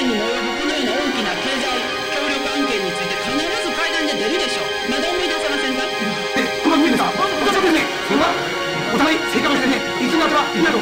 円にも及ぶこのような大きな経済協力案件について必ず会談で出るでしょう。まだ思い出せませんか？で、この見るさ、私はですね、それは、お互い正格をしてね、いつになっては、みんなと、